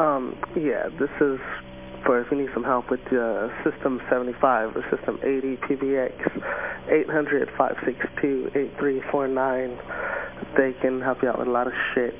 Um, yeah, this is for if you need some help with、uh, System 75 or System 80 PBX, 800-562-8349. They can help you out with a lot of shit.